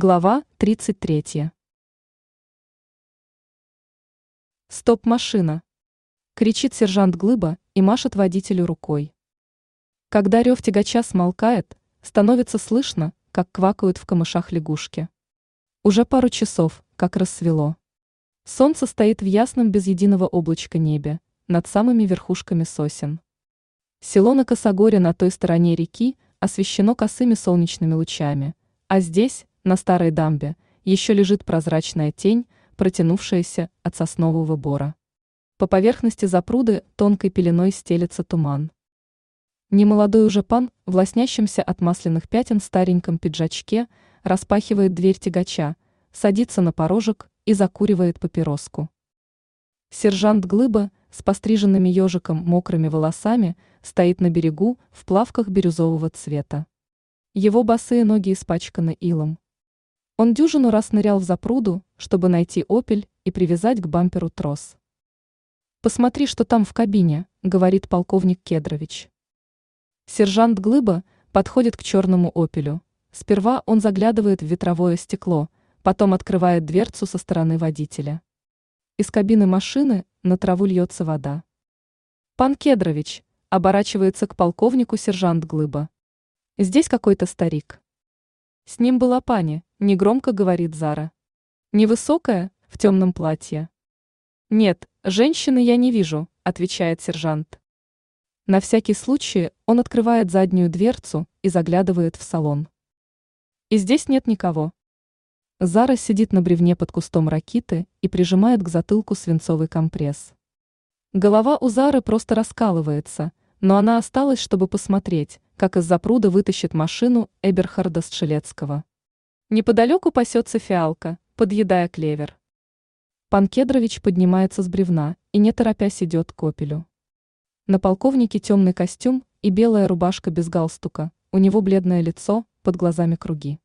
Глава 33. «Стоп, машина!» – кричит сержант Глыба и машет водителю рукой. Когда рев тягача смолкает, становится слышно, как квакают в камышах лягушки. Уже пару часов, как рассвело. Солнце стоит в ясном без единого облачка небе, над самыми верхушками сосен. Село на Косогоре на той стороне реки освещено косыми солнечными лучами, а здесь, на старой дамбе еще лежит прозрачная тень, протянувшаяся от соснового бора. По поверхности запруды тонкой пеленой стелется туман. Немолодой уже пан в лоснящемся от масляных пятен стареньком пиджачке распахивает дверь тягача, садится на порожек и закуривает папироску. Сержант Глыба с постриженными ежиком мокрыми волосами стоит на берегу в плавках бирюзового цвета. Его босые ноги испачканы илом. Он дюжину раз нырял в запруду, чтобы найти опель и привязать к бамперу трос. «Посмотри, что там в кабине», — говорит полковник Кедрович. Сержант Глыба подходит к черному опелю. Сперва он заглядывает в ветровое стекло, потом открывает дверцу со стороны водителя. Из кабины машины на траву льется вода. «Пан Кедрович», — оборачивается к полковнику сержант Глыба. «Здесь какой-то старик». С ним была пани, негромко говорит Зара. Невысокая, в темном платье. Нет, женщины я не вижу, отвечает сержант. На всякий случай он открывает заднюю дверцу и заглядывает в салон. И здесь нет никого. Зара сидит на бревне под кустом ракиты и прижимает к затылку свинцовый компресс. Голова у Зары просто раскалывается, но она осталась, чтобы посмотреть, как из-за пруда вытащит машину Эберхарда Стрелецкого. Неподалеку пасется фиалка, подъедая клевер. Пан Кедрович поднимается с бревна и не торопясь идет к опелю. На полковнике темный костюм и белая рубашка без галстука, у него бледное лицо, под глазами круги.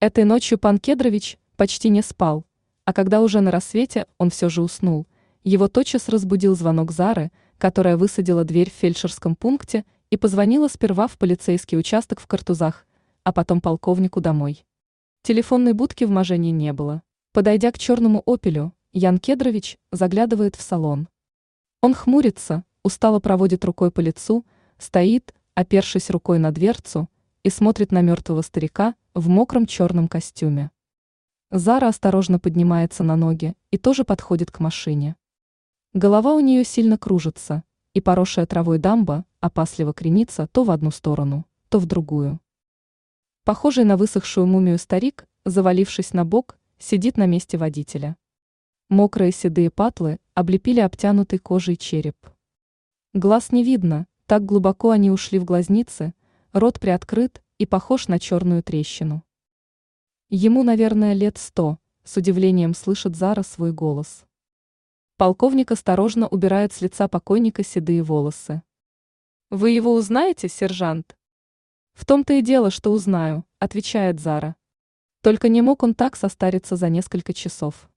Этой ночью пан Кедрович почти не спал, а когда уже на рассвете он все же уснул, его тотчас разбудил звонок Зары, которая высадила дверь в фельдшерском пункте и позвонила сперва в полицейский участок в Картузах, а потом полковнику домой. Телефонной будки в Мажене не было. Подойдя к черному опелю, Ян Кедрович заглядывает в салон. Он хмурится, устало проводит рукой по лицу, стоит, опершись рукой на дверцу, и смотрит на мертвого старика в мокром черном костюме. Зара осторожно поднимается на ноги и тоже подходит к машине. Голова у нее сильно кружится, и поросшая травой дамба опасливо кренится то в одну сторону, то в другую. Похожий на высохшую мумию старик, завалившись на бок, сидит на месте водителя. Мокрые седые патлы облепили обтянутый кожей череп. Глаз не видно, так глубоко они ушли в глазницы, рот приоткрыт и похож на черную трещину. Ему, наверное, лет сто, с удивлением слышит Зара свой голос. Полковник осторожно убирает с лица покойника седые волосы. «Вы его узнаете, сержант?» «В том-то и дело, что узнаю», — отвечает Зара. Только не мог он так состариться за несколько часов.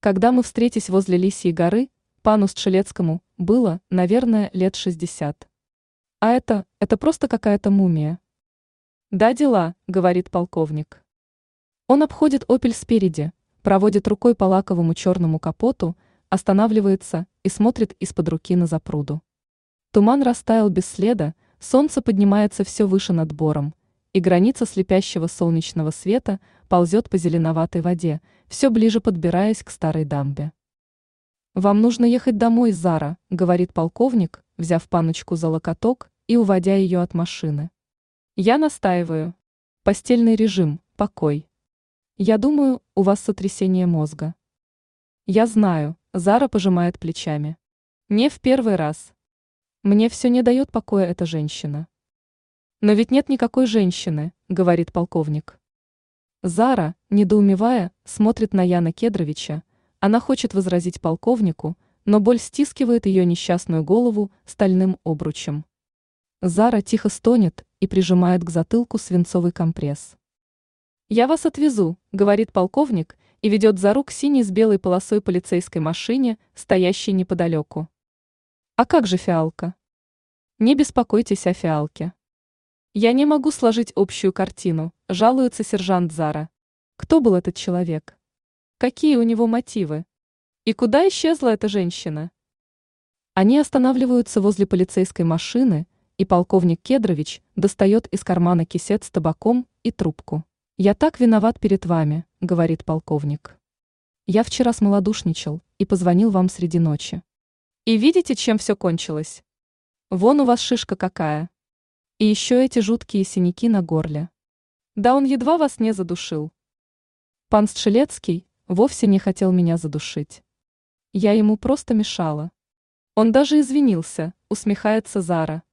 Когда мы встретились возле Лисьей горы, пану Стшелецкому было, наверное, лет шестьдесят. А это, это просто какая-то мумия. «Да, дела», — говорит полковник. Он обходит «Опель» спереди, проводит рукой по лаковому черному капоту, останавливается и смотрит из-под руки на запруду. Туман растаял без следа, солнце поднимается все выше над бором, и граница слепящего солнечного света ползет по зеленоватой воде, все ближе подбираясь к старой дамбе. «Вам нужно ехать домой, Зара», — говорит полковник, взяв паночку за локоток и уводя ее от машины. «Я настаиваю. Постельный режим, покой. Я думаю, у вас сотрясение мозга». «Я знаю», Зара пожимает плечами. Не в первый раз. Мне все не дает покоя эта женщина. Но ведь нет никакой женщины, говорит полковник. Зара, недоумевая, смотрит на Яна Кедровича. Она хочет возразить полковнику, но боль стискивает ее несчастную голову стальным обручем. Зара тихо стонет и прижимает к затылку свинцовый компресс. «Я вас отвезу», — говорит полковник и ведет за рук синий с белой полосой полицейской машине, стоящей неподалеку. А как же фиалка? Не беспокойтесь о фиалке. Я не могу сложить общую картину, жалуется сержант Зара. Кто был этот человек? Какие у него мотивы? И куда исчезла эта женщина? Они останавливаются возле полицейской машины, и полковник Кедрович достает из кармана кисет с табаком и трубку. «Я так виноват перед вами», — говорит полковник. «Я вчера смолодушничал и позвонил вам среди ночи. И видите, чем все кончилось? Вон у вас шишка какая. И еще эти жуткие синяки на горле. Да он едва вас не задушил. Пан Стшелецкий вовсе не хотел меня задушить. Я ему просто мешала. Он даже извинился, усмехается Зара.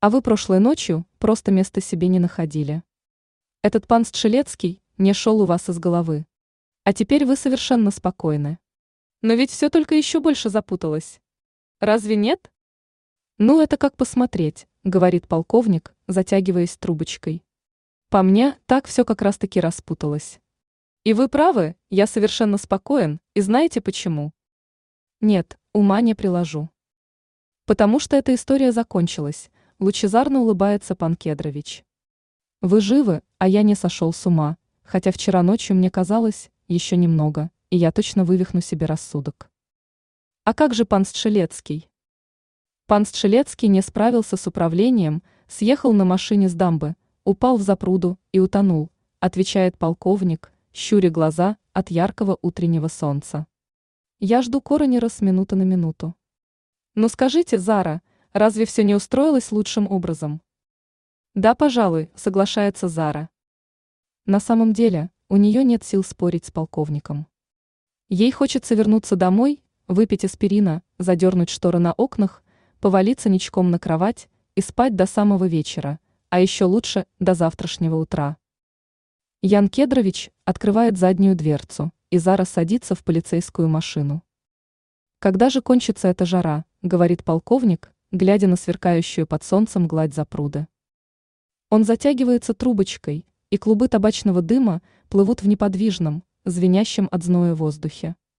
А вы прошлой ночью просто места себе не находили. Этот пан Стшелецкий не шел у вас из головы. А теперь вы совершенно спокойны. Но ведь все только еще больше запуталось. Разве нет? Ну, это как посмотреть, говорит полковник, затягиваясь трубочкой. По мне, так все как раз-таки распуталось. И вы правы, я совершенно спокоен, и знаете почему? Нет, ума не приложу. Потому что эта история закончилась, Лучезарно улыбается пан Кедрович. Вы живы, а я не сошел с ума, хотя вчера ночью мне казалось, еще немного, и я точно вывихну себе рассудок. А как же пан Стшелецкий? Пан Стшелецкий не справился с управлением, съехал на машине с дамбы, упал в запруду и утонул, отвечает полковник, щуря глаза от яркого утреннего солнца. Я жду коронера с минуты на минуту. Ну скажите, Зара, Разве все не устроилось лучшим образом? Да, пожалуй, соглашается Зара. На самом деле, у нее нет сил спорить с полковником. Ей хочется вернуться домой, выпить аспирина, задернуть шторы на окнах, повалиться ничком на кровать и спать до самого вечера, а еще лучше до завтрашнего утра. Ян Кедрович открывает заднюю дверцу, и Зара садится в полицейскую машину. Когда же кончится эта жара, говорит полковник, глядя на сверкающую под солнцем гладь запруды. Он затягивается трубочкой, и клубы табачного дыма плывут в неподвижном, звенящем от зноя воздухе.